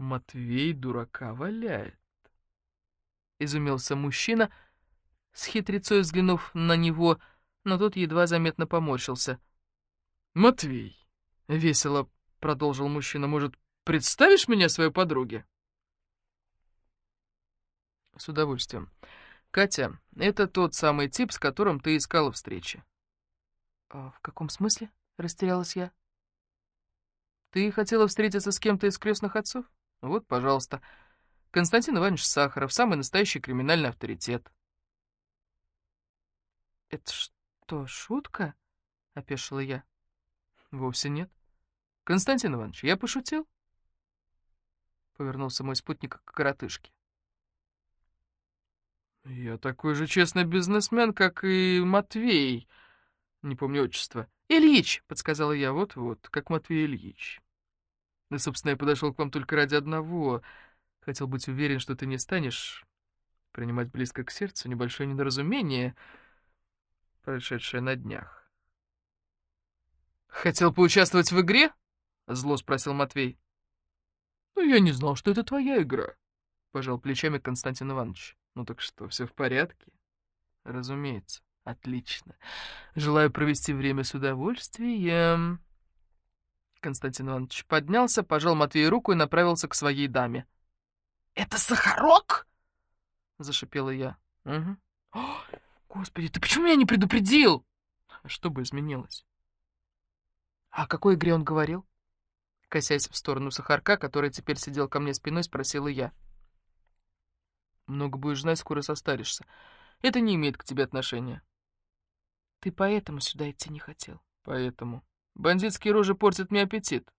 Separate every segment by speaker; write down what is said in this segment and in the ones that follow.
Speaker 1: Матвей дурака валяет. Изумился мужчина, с хитрецой взглянув на него, но тот едва заметно поморщился. «Матвей», — весело продолжил мужчина, — «может, представишь меня своей подруге?» «С удовольствием. Катя, это тот самый тип, с которым ты искала встречи». «А «В каком смысле?» — растерялась я. «Ты хотела встретиться с кем-то из крестных отцов? Вот, пожалуйста. Константин Иванович Сахаров, самый настоящий криминальный авторитет». «Это что, шутка?» — опешила я. «Вовсе нет. Константин Иванович, я пошутил?» Повернулся мой спутник к коротышке. «Я такой же честный бизнесмен, как и Матвей», не помню отчество. «Ильич!» — подсказала я. «Вот-вот, как Матвей Ильич». Ну, собственно, я подошел к вам только ради одного. Хотел быть уверен, что ты не станешь принимать близко к сердцу небольшое недоразумение, происшедшее на днях. «Хотел поучаствовать в игре?» — зло спросил Матвей. «Ну, я не знал, что это твоя игра», — пожал плечами Константин Иванович. «Ну так что, все в порядке?» «Разумеется». Отлично. Желаю провести время с удовольствием. Константин Иванович поднялся, пожал Матвею руку и направился к своей даме. «Это Сахарок?» — зашипела я. «Угу. О, господи, ты почему меня не предупредил?» Что бы изменилось? «А о какой игре он говорил?» Косясь в сторону Сахарка, который теперь сидел ко мне спиной, спросила я. «Много будешь знать, скоро состаришься. Это не имеет к тебе отношения». Ты поэтому сюда идти не хотел? Поэтому. Бандитские рожи портят мне аппетит.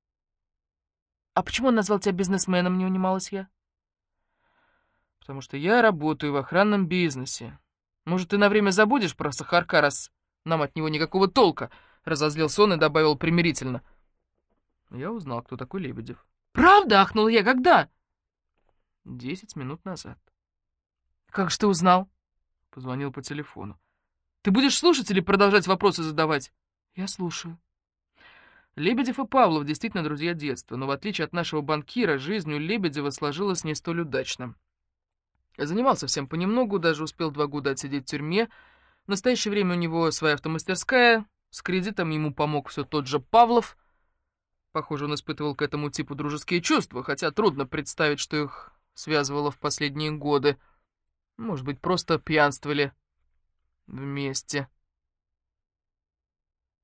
Speaker 1: А почему он назвал тебя бизнесменом, не унималась я? Потому что я работаю в охранном бизнесе. Может, ты на время забудешь про Сахарка, раз нам от него никакого толка? Разозлился он и добавил примирительно. Я узнал, кто такой Лебедев. Правда? Ахнул я. Когда? Десять минут назад. Как же ты узнал? Позвонил по телефону. Ты будешь слушать или продолжать вопросы задавать? Я слушаю. Лебедев и Павлов действительно друзья детства, но в отличие от нашего банкира, жизнь у Лебедева сложилась не столь удачно. Занимался всем понемногу, даже успел два года отсидеть в тюрьме. В настоящее время у него своя автомастерская, с кредитом ему помог все тот же Павлов. Похоже, он испытывал к этому типу дружеские чувства, хотя трудно представить, что их связывало в последние годы. Может быть, просто пьянствовали Вместе.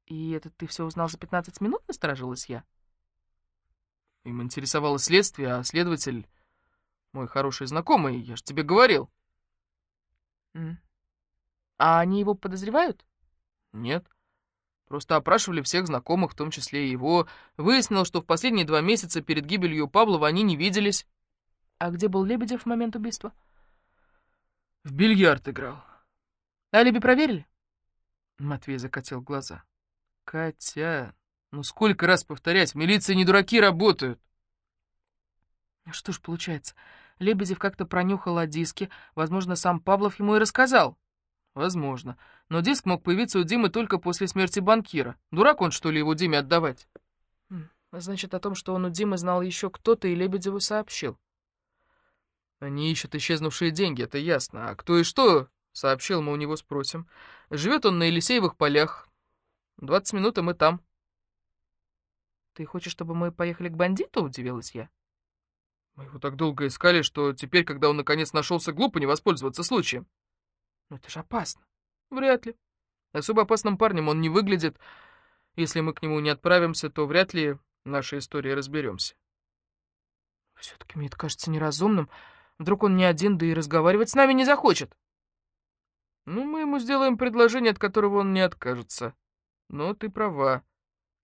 Speaker 1: И это ты все узнал за 15 минут, насторожилась я? Им интересовало следствие, а следователь мой хороший знакомый, я ж тебе говорил. Mm. А они его подозревают? Нет. Просто опрашивали всех знакомых, в том числе и его. Выяснилось, что в последние два месяца перед гибелью Павлова они не виделись. А где был Лебедев в момент убийства? В бильярд играл. Алиби проверили?» Матвей закатил глаза. «Катя, ну сколько раз повторять, в милиции не дураки работают!» Что ж получается, Лебедев как-то пронюхал о диске, возможно, сам Павлов ему и рассказал. Возможно, но диск мог появиться у Димы только после смерти банкира. Дурак он, что ли, его Диме отдавать? Значит, о том, что он у Димы знал еще кто-то, и Лебедеву сообщил. Они ищут исчезнувшие деньги, это ясно. А кто и что, Сообщил, мы у него спросим. Живет он на Елисеевых полях. Двадцать минут, и мы там. Ты хочешь, чтобы мы поехали к бандиту? Удивилась я. Мы его так долго искали, что теперь, когда он наконец нашелся, глупо не воспользоваться случаем. Но это же опасно. Вряд ли. Особо опасным парнем он не выглядит. Если мы к нему не отправимся, то вряд ли нашей историей разберемся. Все-таки мне это кажется неразумным. Вдруг он не один, да и разговаривать с нами не захочет. Ну, мы ему сделаем предложение, от которого он не откажется. Но ты права.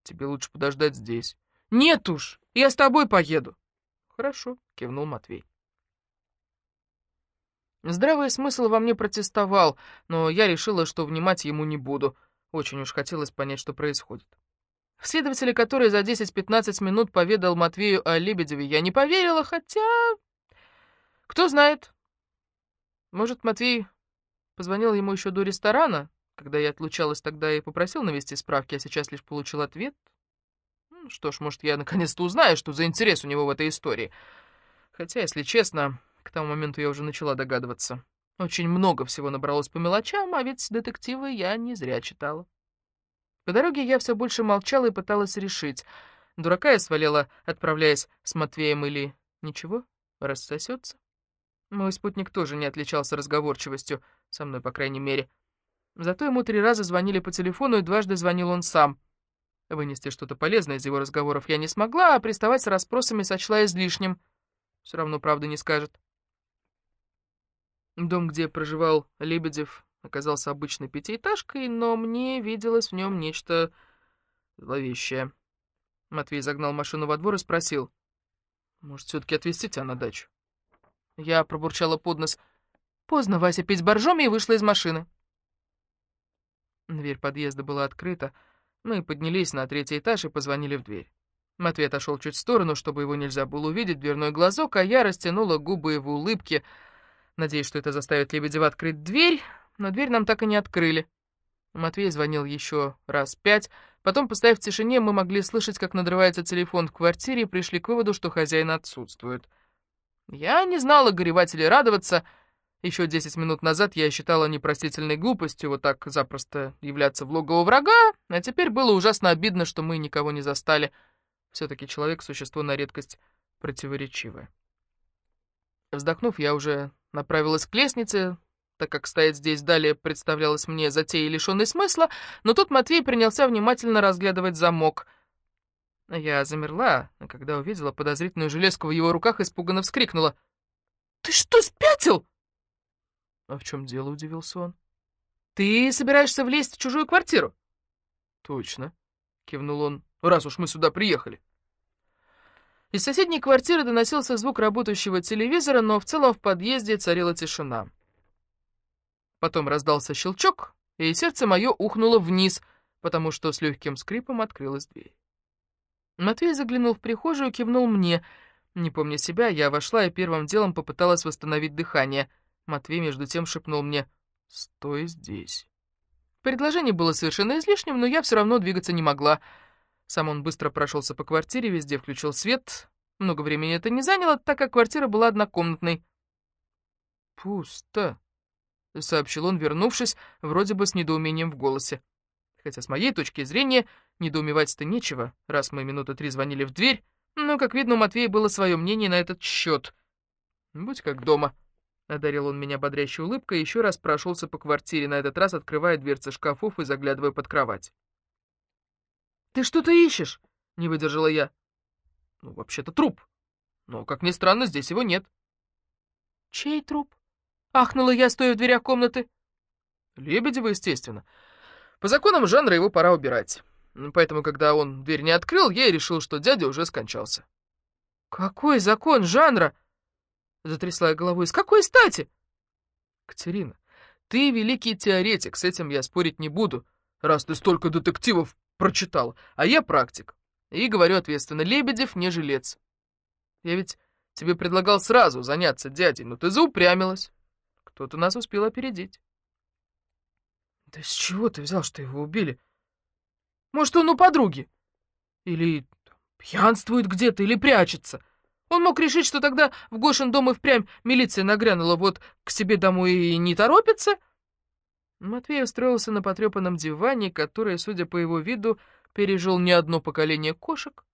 Speaker 1: Тебе лучше подождать здесь. Нет уж, я с тобой поеду. Хорошо, кивнул Матвей. Здравый смысл во мне протестовал, но я решила, что внимать ему не буду. Очень уж хотелось понять, что происходит. В следователя, который за 10-15 минут поведал Матвею о Лебедеве, я не поверила, хотя... Кто знает. Может, Матвей Позвонил ему еще до ресторана, когда я отлучалась тогда и попросил навести справки, а сейчас лишь получил ответ. Ну, что ж, может, я наконец-то узнаю, что за интерес у него в этой истории. Хотя, если честно, к тому моменту я уже начала догадываться. Очень много всего набралось по мелочам, а ведь детективы я не зря читала. По дороге я все больше молчала и пыталась решить, дурака я свалила, отправляясь с Матвеем, или ничего, рассосется. Мой спутник тоже не отличался разговорчивостью, со мной, по крайней мере. Зато ему три раза звонили по телефону, и дважды звонил он сам. Вынести что-то полезное из его разговоров я не смогла, а приставать с расспросами сочла излишним. Все равно правды не скажет. Дом, где проживал Лебедев, оказался обычной пятиэтажкой, но мне виделось в нем нечто зловещее. Матвей загнал машину во двор и спросил, «Может, все-таки отвезти тебя на дачу?» Я пробурчала под нос. Поздно Вася пить боржоми и вышла из машины. Дверь подъезда была открыта. Мы поднялись на третий этаж и позвонили в дверь. Матвей отошел чуть в сторону, чтобы его нельзя было увидеть, дверной глазок, а я растянула губы в улыбке, надеясь, что это заставит Лебедева открыть дверь, но дверь нам так и не открыли. Матвей звонил еще раз пять, потом, поставив в тишине, мы могли слышать, как надрывается телефон в квартире, и пришли к выводу, что хозяин отсутствует. Я не знала, горевать или радоваться. Еще десять минут назад я считала непростительной глупостью вот так запросто являться в логово врага, а теперь было ужасно обидно, что мы никого не застали. Все-таки человек — существо на редкость противоречивое. Вздохнув, я уже направилась к лестнице, так как стоять здесь далее представлялось мне затеей лишенной смысла, но тут Матвей принялся внимательно разглядывать замок — я замерла, а когда увидела подозрительную железку в его руках, испуганно вскрикнула. «Ты что, спятил?» «А в чем дело?» — удивился он. «Ты собираешься влезть в чужую квартиру?» «Точно», — кивнул он, — «раз уж мы сюда приехали». Из соседней квартиры доносился звук работающего телевизора, но в целом в подъезде царила тишина. Потом раздался щелчок, и сердце мое ухнуло вниз, потому что с легким скрипом открылась дверь. Матвей заглянул в прихожую и кивнул мне. Не помня себя, я вошла и первым делом попыталась восстановить дыхание. Матвей между тем шепнул мне «Стой здесь». Предложение было совершенно излишним, но я все равно двигаться не могла. Сам он быстро прошелся по квартире, везде включил свет. Много времени это не заняло, так как квартира была однокомнатной. «Пусто», — сообщил он, вернувшись, вроде бы с недоумением в голосе. Хотя с моей точки зрения недоумевать-то нечего, раз мы минуты три звонили в дверь, но, как видно, у Матвея было свое мнение на этот счет. «Будь как дома», — одарил он меня бодрящей улыбкой и еще раз прошелся по квартире, на этот раз открывая дверцы шкафов и заглядывая под кровать. «Ты что-то ищешь?» — не выдержала я. «Ну, вообще-то труп. Но, как ни странно, здесь его нет». «Чей труп?» — ахнула я, стоя в дверях комнаты. «Лебедева, естественно. По законам жанра его пора убирать. Поэтому, когда он дверь не открыл, я и решил, что дядя уже скончался. «Какой закон жанра?» — затрясла я головой. «С какой стати?» «Катерина, ты великий теоретик, с этим я спорить не буду, раз ты столько детективов прочитал, а я практик. И говорю ответственно, Лебедев не жилец. Я ведь тебе предлагал сразу заняться дядей, но ты заупрямилась. Кто-то нас успел опередить». «Да с чего ты взял, что его убили? Может, он у подруги? Или пьянствует где-то, или прячется? Он мог решить, что тогда в Гошин дом и впрямь милиция нагрянула, вот к себе домой и не торопится?» Матвей устроился на потрепанном диване, который, судя по его виду, пережил не одно поколение кошек.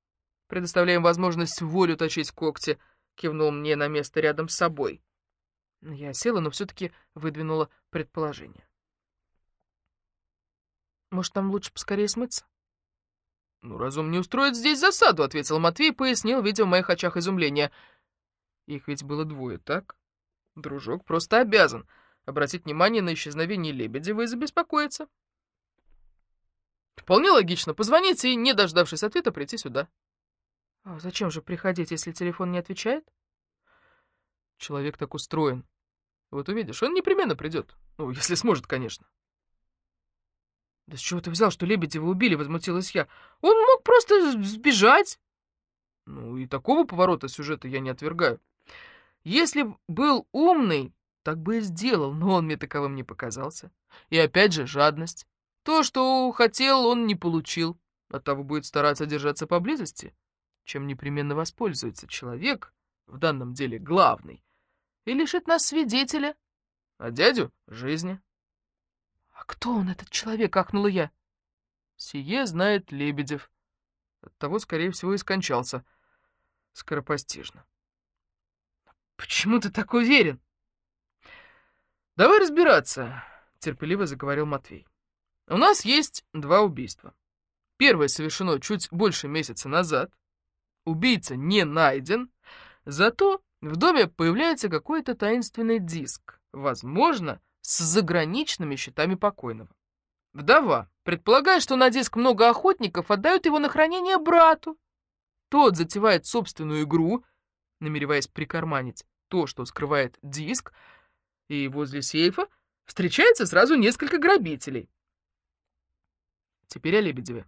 Speaker 1: Предоставляем возможность волю точить когти, кивнул мне на место рядом с собой. Я села, но все-таки выдвинула предположение. Может, нам лучше поскорее смыться?» «Ну, разум не устроит здесь засаду», — ответил Матвей пояснил, видя в моих очах изумление. «Их ведь было двое, так? Дружок просто обязан обратить внимание на исчезновение Лебедева и забеспокоиться. Вполне логично позвонить и, не дождавшись ответа, прийти сюда». «А зачем же приходить, если телефон не отвечает?» «Человек так устроен. Вот увидишь, он непременно придет. Ну, если сможет, конечно». «Да с чего ты взял, что Лебедева убили?» — возмутилась я. «Он мог просто сбежать!» Ну, и такого поворота сюжета я не отвергаю. Если был умный, так бы и сделал, но он мне таковым не показался. И опять же жадность. То, что хотел, он не получил. Оттого будет стараться держаться поблизости, чем непременно воспользуется человек, в данном деле главный, и лишит нас свидетеля, а дядю — жизни.
Speaker 2: «А кто он, этот человек?» — ахнула я.
Speaker 1: Сие знает Лебедев. Оттого, скорее всего, и скончался. Скоропостижно.
Speaker 2: «Почему ты так уверен?»
Speaker 1: «Давай разбираться», — терпеливо заговорил Матвей. «У нас есть два убийства. Первое совершено чуть больше месяца назад. Убийца не найден, зато в доме появляется какой-то таинственный диск, возможно, с заграничными счетами покойного. Вдова, предполагая, что на диск много охотников, отдают его на хранение брату. Тот затевает собственную игру, намереваясь прикарманить то, что скрывает диск, и возле сейфа встречается сразу несколько грабителей. Теперь о Лебедеве.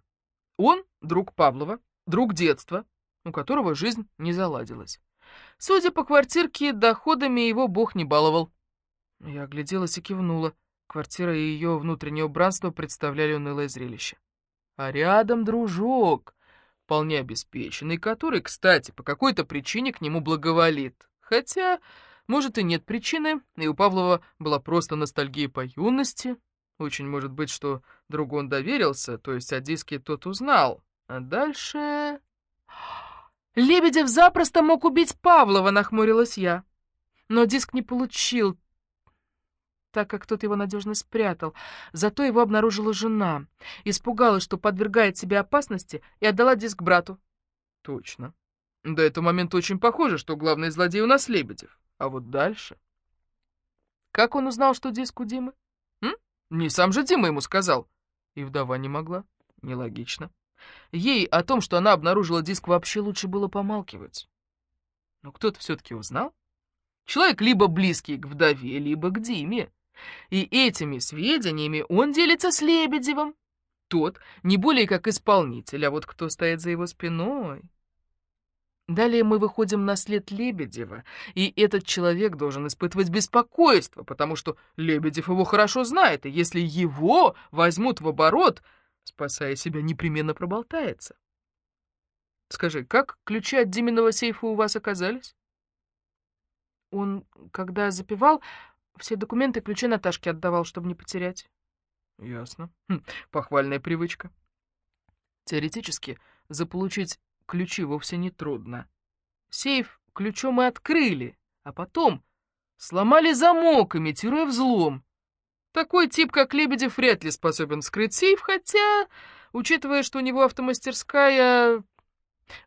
Speaker 1: Он друг Павлова, друг детства, у которого жизнь не заладилась. Судя по квартирке, доходами его бог не баловал. Я огляделась и кивнула. Квартира и ее внутреннее убранство представляли унылое зрелище. А рядом дружок, вполне обеспеченный, который, кстати, по какой-то причине к нему благоволит. Хотя, может, и нет причины, и у Павлова была просто ностальгия по юности. Очень может быть, что другу он доверился, то есть о диске тот узнал. А дальше...
Speaker 2: «Лебедев запросто мог убить Павлова», — нахмурилась я. Но диск не получил, так как тот его надежно спрятал. Зато его обнаружила жена. Испугалась, что подвергает себе опасности, и отдала диск брату.
Speaker 1: Точно. До этого момента очень похоже, что главный злодей у нас Лебедев. А вот дальше... Как он узнал, что диск у Димы? М? Не сам же Дима ему сказал. И вдова не могла. Нелогично. Ей о том, что она обнаружила диск, вообще лучше было помалкивать. Но кто-то все-таки узнал. Человек либо близкий к вдове, либо к Диме. И этими сведениями он делится с Лебедевым. Тот не более как исполнитель, а вот кто стоит за его спиной... Далее мы выходим на след Лебедева, и этот человек должен испытывать беспокойство, потому что Лебедев его хорошо знает, и если его возьмут в оборот, спасая себя, непременно проболтается. Скажи, как ключи от Диминого сейфа у вас оказались?
Speaker 2: Он, когда запивал, все документы и ключи Наташке отдавал, чтобы не потерять.
Speaker 1: Ясно. Хм, похвальная привычка. Теоретически, заполучить ключи вовсе не трудно. Сейф ключом и открыли, а потом сломали замок, имитируя взлом. Такой тип, как Лебедев, вряд ли способен вскрыть сейф, хотя, учитывая, что у него автомастерская...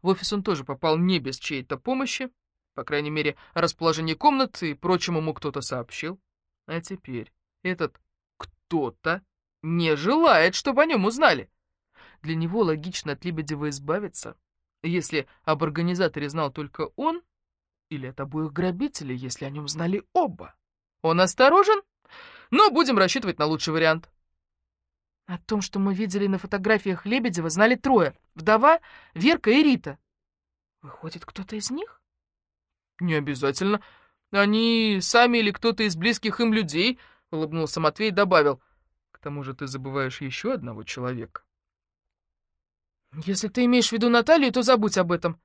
Speaker 1: В офис он тоже попал не без чьей-то помощи. По крайней мере, расположение комнат и прочему ему кто-то сообщил. А теперь этот кто-то не желает, чтобы о нем узнали. Для него логично от Лебедева избавиться, если об организаторе знал только он, или от обоих грабителей, если о нем знали оба. Он осторожен, но будем рассчитывать на лучший вариант.
Speaker 2: О том, что мы видели на фотографиях Лебедева, знали трое. Вдова, Верка и Рита. Выходит, кто-то из них?
Speaker 1: «Не обязательно. Они сами или кто-то из близких им людей», — улыбнулся Матвей и добавил. «К тому же ты забываешь еще одного человека».
Speaker 2: «Если ты имеешь в виду Наталью, то забудь об этом.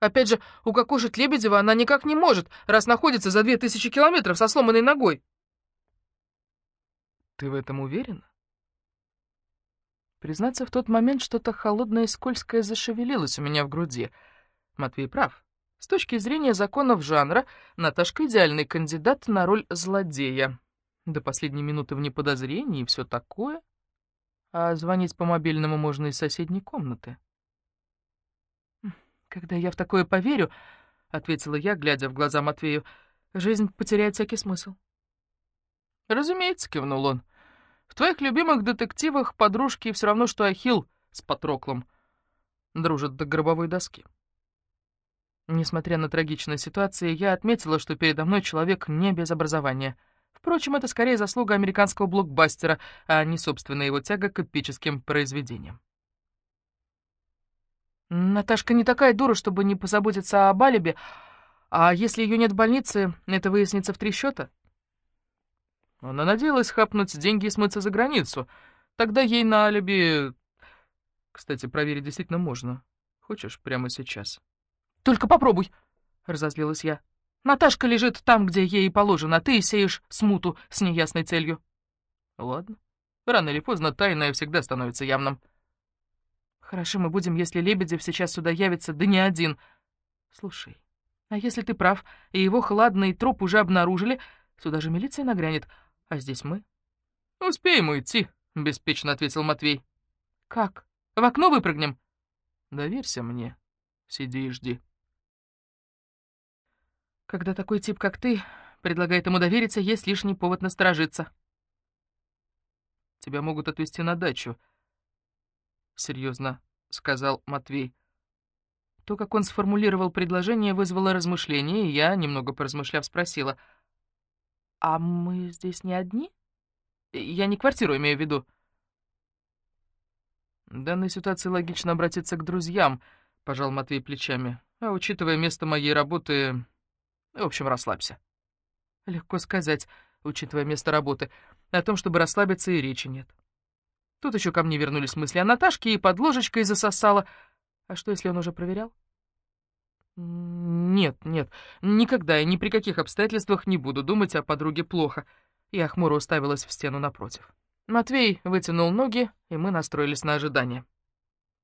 Speaker 2: Опять же, укокошить Лебедева она никак не может, раз находится за две тысячи километров со сломанной ногой».
Speaker 1: «Ты в этом уверена?»
Speaker 2: Признаться, в тот момент что-то холодное и скользкое зашевелилось у меня в груди. Матвей прав. С точки зрения законов жанра, Наташка идеальный кандидат на роль злодея. До последней минуты вне подозрений и все такое. А звонить по мобильному можно из соседней комнаты. «Когда я в такое поверю», — ответила я, глядя в глаза Матвею, — «жизнь потеряет всякий смысл».
Speaker 1: «Разумеется», — кивнул он. «В твоих любимых детективах подружки все равно, что Ахилл с Патроклом дружат до гробовой доски».
Speaker 2: Несмотря на трагичную ситуацию, я отметила, что передо мной человек не без образования. Впрочем, это скорее заслуга американского блокбастера, а не собственная его тяга к эпическим произведениям. Наташка не такая дура, чтобы не позаботиться об алиби, а если ее нет в больнице, это выяснится в три счета.
Speaker 1: Она надеялась хапнуть деньги и смыться за границу. Тогда ей на алиби... Кстати, проверить действительно можно. Хочешь, прямо сейчас?
Speaker 2: Только попробуй!» — разозлилась я. «Наташка лежит там, где ей положено, а ты сеешь смуту с неясной целью».
Speaker 1: «Ладно. Рано или поздно тайное всегда становится явным».
Speaker 2: «Хорошо мы будем, если Лебедев сейчас сюда явится, да не один. Слушай, а если ты прав, и его хладный труп уже обнаружили, сюда же милиция нагрянет, а здесь мы?»
Speaker 1: «Успеем уйти», — беспечно ответил Матвей.
Speaker 2: «Как? В окно выпрыгнем?»
Speaker 1: «Доверься мне. Сиди и жди».
Speaker 2: Когда такой тип, как ты, предлагает ему довериться, есть лишний повод насторожиться.
Speaker 1: «Тебя могут отвезти на дачу», — серьезно сказал Матвей.
Speaker 2: То, как он сформулировал предложение, вызвало размышления, и я, немного поразмышляв, спросила. «А мы здесь не одни? Я не квартиру имею в виду».
Speaker 1: В данной ситуации логично обратиться к друзьям, — пожал Матвей плечами. А учитывая место моей работы... В общем, расслабься.
Speaker 2: Легко сказать, учитывая место работы. О том, чтобы расслабиться, и речи нет. Тут еще ко мне вернулись мысли о Наташке, и под ложечкой засосала. А что, если он уже проверял? Нет, нет, никогда и ни при каких обстоятельствах не буду думать о подруге плохо. Я хмуро уставилась в стену напротив. Матвей вытянул ноги, и мы настроились на ожидание.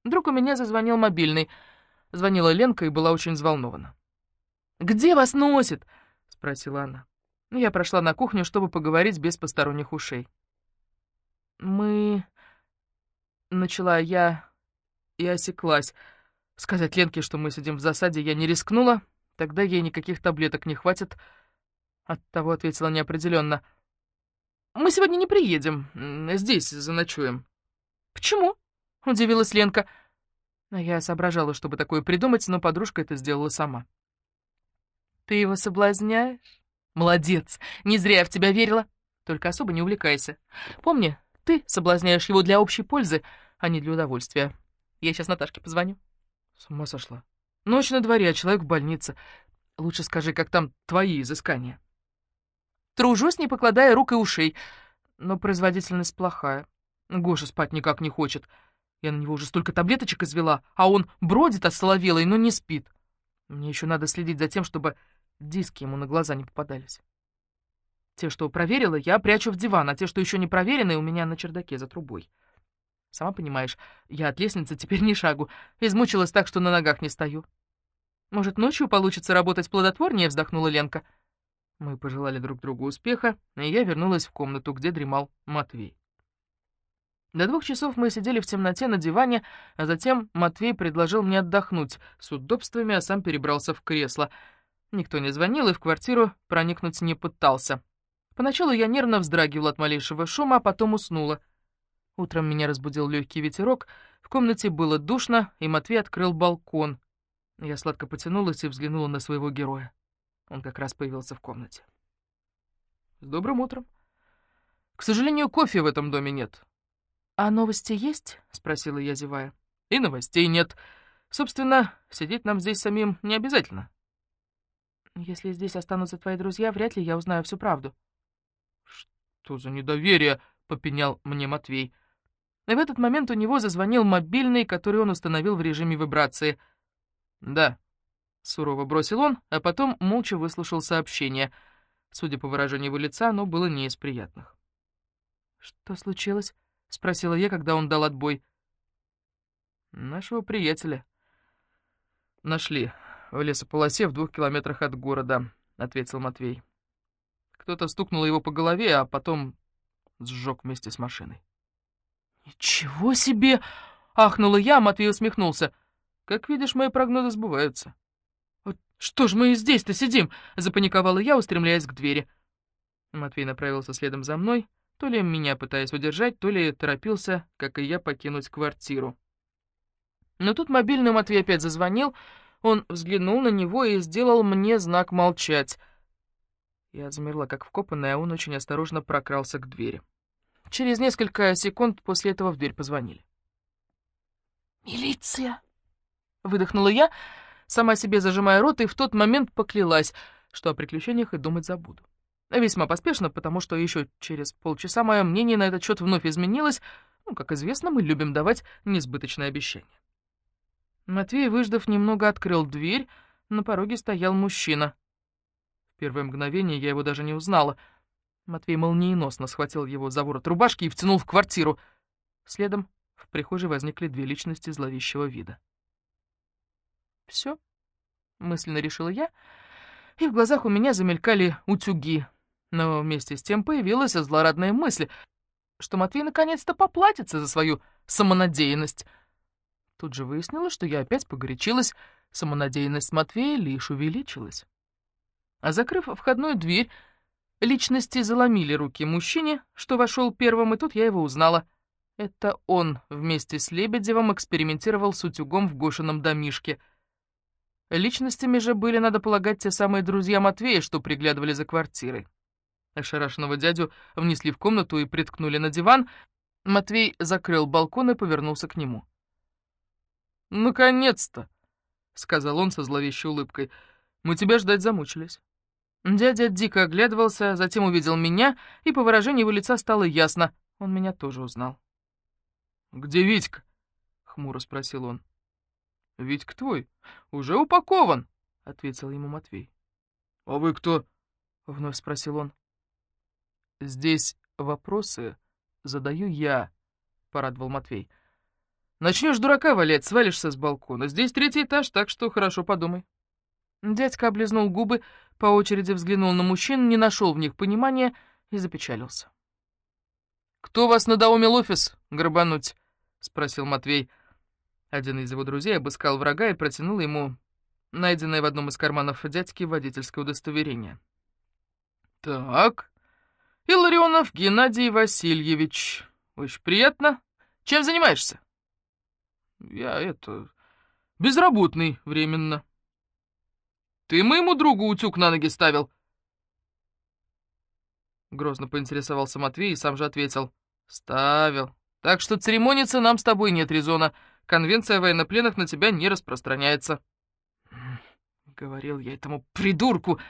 Speaker 2: Вдруг у меня зазвонил мобильный. Звонила Ленка и была очень взволнована. «Где вас носит?» — спросила она. Я прошла на кухню, чтобы поговорить без посторонних ушей. «Мы...» — начала я и осеклась. Сказать Ленке, что мы сидим в засаде, я не рискнула. Тогда ей никаких таблеток не хватит. Оттого ответила неопределенно. Мы сегодня не приедем. Здесь заночуем». «Почему?» — удивилась Ленка. Я соображала, чтобы такое придумать, но подружка это сделала сама. «Ты его соблазняешь? Молодец! Не зря я в тебя верила. Только особо не увлекайся. Помни, ты соблазняешь его для общей пользы, а не для удовольствия. Я сейчас Наташке позвоню». С ума сошла. Ночь на дворе, а человек в больнице. Лучше скажи, как там твои изыскания. Тружусь, не покладая рук и ушей, но производительность плохая. Гоша спать никак не хочет. Я на него уже столько таблеточек извела, а он бродит осоловелый, но не спит. Мне еще надо следить за тем, чтобы диски ему на глаза не попадались. Те, что проверила, я прячу в диван, а те, что еще не проверены, у меня на чердаке за трубой. Сама понимаешь, я от лестницы теперь ни шагу. Измучилась так, что на ногах не стою. Может, ночью получится работать плодотворнее, вздохнула Ленка. — мы пожелали друг другу успеха, и я вернулась в комнату, где дремал Матвей. До двух часов мы сидели в темноте на диване, а затем Матвей предложил мне отдохнуть с удобствами, а сам перебрался в кресло. Никто не звонил и в квартиру проникнуть не пытался. Поначалу я нервно вздрагивала от малейшего шума, а потом уснула. Утром меня разбудил легкий ветерок, в комнате было душно, и Матвей открыл балкон. Я сладко потянулась и взглянула на своего героя. Он как раз появился в комнате. «С добрым утром. К сожалению, кофе в этом доме нет». «А новости есть?» — спросила я, зевая. «И новостей нет. Собственно, сидеть нам здесь самим не обязательно». «Если здесь останутся твои друзья, вряд ли я узнаю всю правду». «Что за недоверие?» — попенял мне Матвей. И в этот момент у него зазвонил мобильный, который он установил в режиме вибрации. «Да», — сурово бросил он, а потом молча выслушал сообщение. Судя по выражению его лица, оно было не из приятных. «Что случилось?» — спросила я, когда он дал отбой. «Нашего приятеля. Нашли в лесополосе в двух километрах от города», — ответил Матвей. Кто-то стукнул его по голове, а потом сжег вместе с машиной. «Ничего себе!» — ахнула я, а Матвей усмехнулся. «Как видишь, мои прогнозы сбываются». «Что ж мы и здесь-то сидим?» — запаниковала я, устремляясь к двери. Матвей направился следом за мной, то ли меня пытаясь удержать, то ли торопился, как и я, покинуть квартиру. Но тут мобильный Матвей опять зазвонил, он взглянул на него и сделал мне знак молчать. Я замерла, как вкопанная, а он очень осторожно прокрался к двери. Через несколько секунд после этого в дверь позвонили. «Милиция!» — выдохнула я, — сама себе зажимая рот, и в тот момент поклялась, что о приключениях и думать забуду. Весьма поспешно, потому что еще через полчаса мое мнение на этот счет вновь изменилось. Ну, как известно, мы любим давать несбыточные обещания. Матвей, выждав, немного открыл дверь, На пороге стоял мужчина. В первое мгновение я его даже не узнала. Матвей молниеносно схватил его за ворот рубашки и втянул в квартиру. Следом в прихожей возникли две личности зловещего вида. «Все», — мысленно решила я, и в глазах у меня замелькали утюги. Но вместе с тем появилась злорадная мысль, что Матвей наконец-то поплатится за свою самонадеянность. Тут же выяснилось, что я опять погорячилась, самонадеянность Матвея лишь увеличилась. А закрыв входную дверь, личности заломили руки мужчине, что вошел первым, и тут я его узнала. Это он вместе с Лебедевым экспериментировал с утюгом в Гошином домишке. Личностями же были, надо полагать, те самые друзья Матвея, что приглядывали за квартирой. Ошарашенного дядю внесли в комнату и приткнули на диван. Матвей закрыл балкон и повернулся к нему. «Наконец-то!» — сказал он со зловещей улыбкой. «Мы тебя ждать замучились». Дядя дико оглядывался, затем увидел меня, и по выражению его лица стало ясно. Он меня тоже узнал. «Где Витька?» — хмуро спросил он. «Витька твой. Уже упакован», — ответил ему Матвей. «А вы кто?» — вновь спросил он. «Здесь вопросы задаю я», — порадовал Матвей. Начнешь дурака валять, свалишься с балкона. Здесь третий этаж, так что хорошо подумай». Дядька облизнул губы, по очереди взглянул на мужчин, не нашел в них понимания и запечалился. «Кто вас надоумил офис грабануть?» — спросил Матвей. Один из его друзей обыскал врага и протянул ему найденное в одном из карманов дядьки водительское удостоверение. «Так, Илларионов Геннадий Васильевич. Очень приятно. Чем занимаешься?» Я это... безработный временно. Ты моему другу утюг на ноги ставил? Грозно поинтересовался Матвей и сам же ответил. Ставил. Так что церемониться нам с тобой нет резона. Конвенция о военнопленных на тебя не распространяется. Говорил я этому придурку,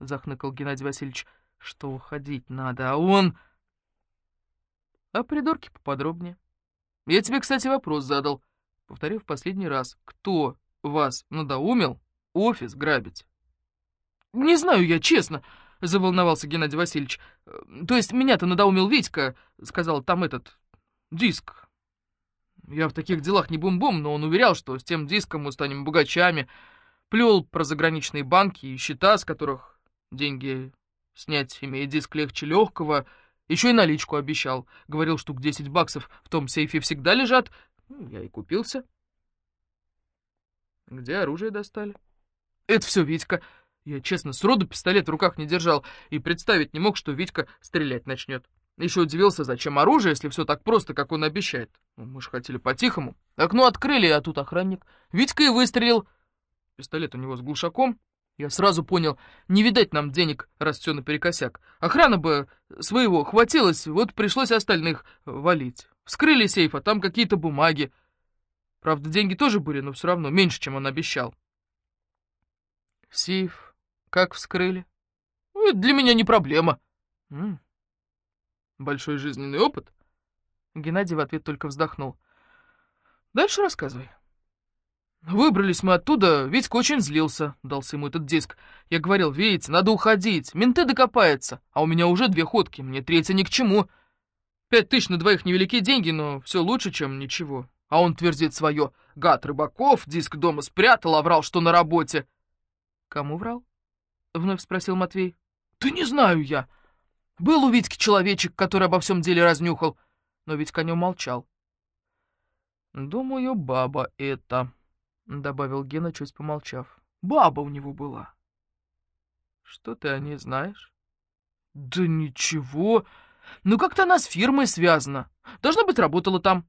Speaker 2: захныкал Геннадий Васильевич, что уходить надо, а он... А придурки поподробнее. Я тебе, кстати, вопрос задал. Повторю в последний раз. Кто вас надоумил офис грабить? Не знаю я, честно, заволновался Геннадий Васильевич. То есть меня-то надоумил Витька, сказал там этот диск. Я в таких делах не бум-бум, но он уверял, что с тем диском мы станем богачами. Плел про заграничные банки и счета, с которых деньги снять, имея диск легче легкого. Еще и наличку обещал. Говорил, штук 10 баксов в том сейфе всегда лежат, я и купился. Где оружие достали? Это все Витька. Я, честно, сроду пистолет в руках не держал и представить не мог, что Витька стрелять начнет. Еще удивился, зачем оружие, если все так просто, как он обещает. Ну, мы же хотели по-тихому. Окно открыли, а тут охранник. Витька и выстрелил. Пистолет у него с глушаком. Я сразу понял, не видать нам денег, раз все наперекосяк. Охрана бы своего хватилась, вот пришлось остальных валить. Вскрыли сейф, а там какие-то бумаги. Правда, деньги тоже были, но все равно меньше, чем он обещал. Сейф как вскрыли? Ну, это для меня не проблема. М -м. Большой жизненный опыт? Геннадий в ответ только вздохнул. Дальше рассказывай. Выбрались мы оттуда, Витька очень злился, дался ему этот диск. Я говорил, Витя, надо уходить, менты докопаются, а у меня уже две ходки, мне третья ни к чему. Пять тысяч на двоих невеликие деньги, но все лучше, чем ничего. А он твердит свое. Гад Рыбаков диск дома спрятал, а врал, что на работе. Кому врал? Вновь спросил Матвей. Да не знаю я. Был у Витьки человечек, который обо всем деле разнюхал, но Витька о нем молчал. «Думаю, баба это», — добавил Гена, чуть помолчав. «Баба у него была». «Что ты о ней знаешь?» «Да ничего», ну, как-то она с фирмой связана. Должно быть, работала там.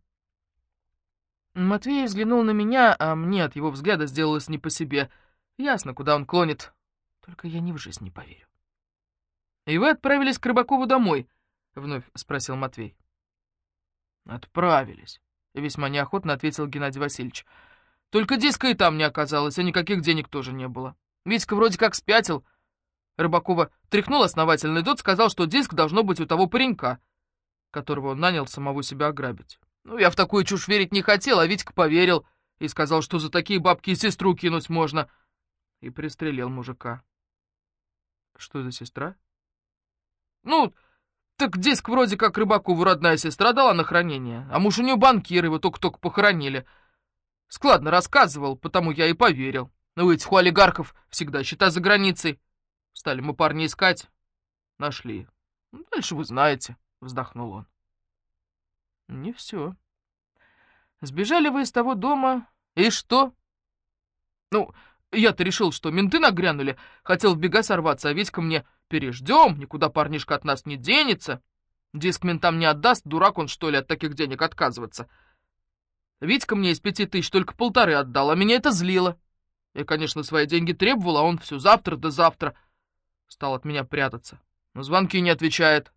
Speaker 2: Матвей взглянул на меня, а мне от его взгляда сделалось не по себе. Ясно, куда он клонит. Только я ни в жизнь не поверю. «И вы отправились к Рыбакову домой?» — вновь спросил Матвей. «Отправились», — весьма неохотно ответил Геннадий Васильевич. «Только диска и там не оказалось, а никаких денег тоже не было. Витька вроде как спятил, Рыбакова тряхнул основательный дот, сказал, что диск должно быть у того паренька, которого он нанял самого себя ограбить. Ну, я в такую чушь верить не хотел, а Витька поверил и сказал, что за такие бабки и сестру кинуть можно.
Speaker 1: и пристрелил мужика.
Speaker 2: Что за сестра?
Speaker 1: Ну, так диск вроде как Рыбакову родная сестра дала на хранение, а муж у нее банкир, его только-только похоронили. Складно рассказывал, потому я и поверил. Но у этих у олигархов всегда счета за границей. Стали мы парня искать. Нашли. Ну, дальше вы знаете, вздохнул он.
Speaker 2: Не все. Сбежали вы из того дома, и что?
Speaker 1: Ну, я-то решил, что менты нагрянули, хотел в бега сорваться, а Витька мне «переждем, никуда парнишка от нас не денется». Диск ментам не отдаст, дурак он, что ли, от таких денег отказываться. Витька мне из пяти тысяч только полторы отдал, а меня это злило. Я, конечно, свои деньги требовал, а он все завтра да завтра стал от меня прятаться. На звонки не отвечает.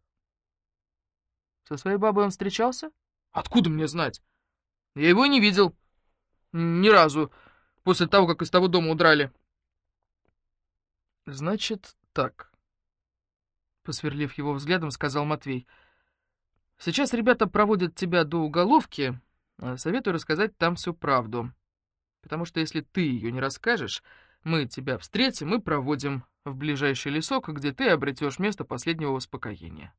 Speaker 2: Со своей бабой он встречался?
Speaker 1: Откуда мне знать? Я его не видел. Ни разу после того, как из того дома удрали.
Speaker 2: Значит, так. Посверлив его взглядом, сказал Матвей. Сейчас ребята проводят тебя до уголовки. А советую рассказать там всю правду. Потому что если ты ее не расскажешь, мы тебя встретим и проводим в ближайший лесок, где ты обретешь место последнего успокоения.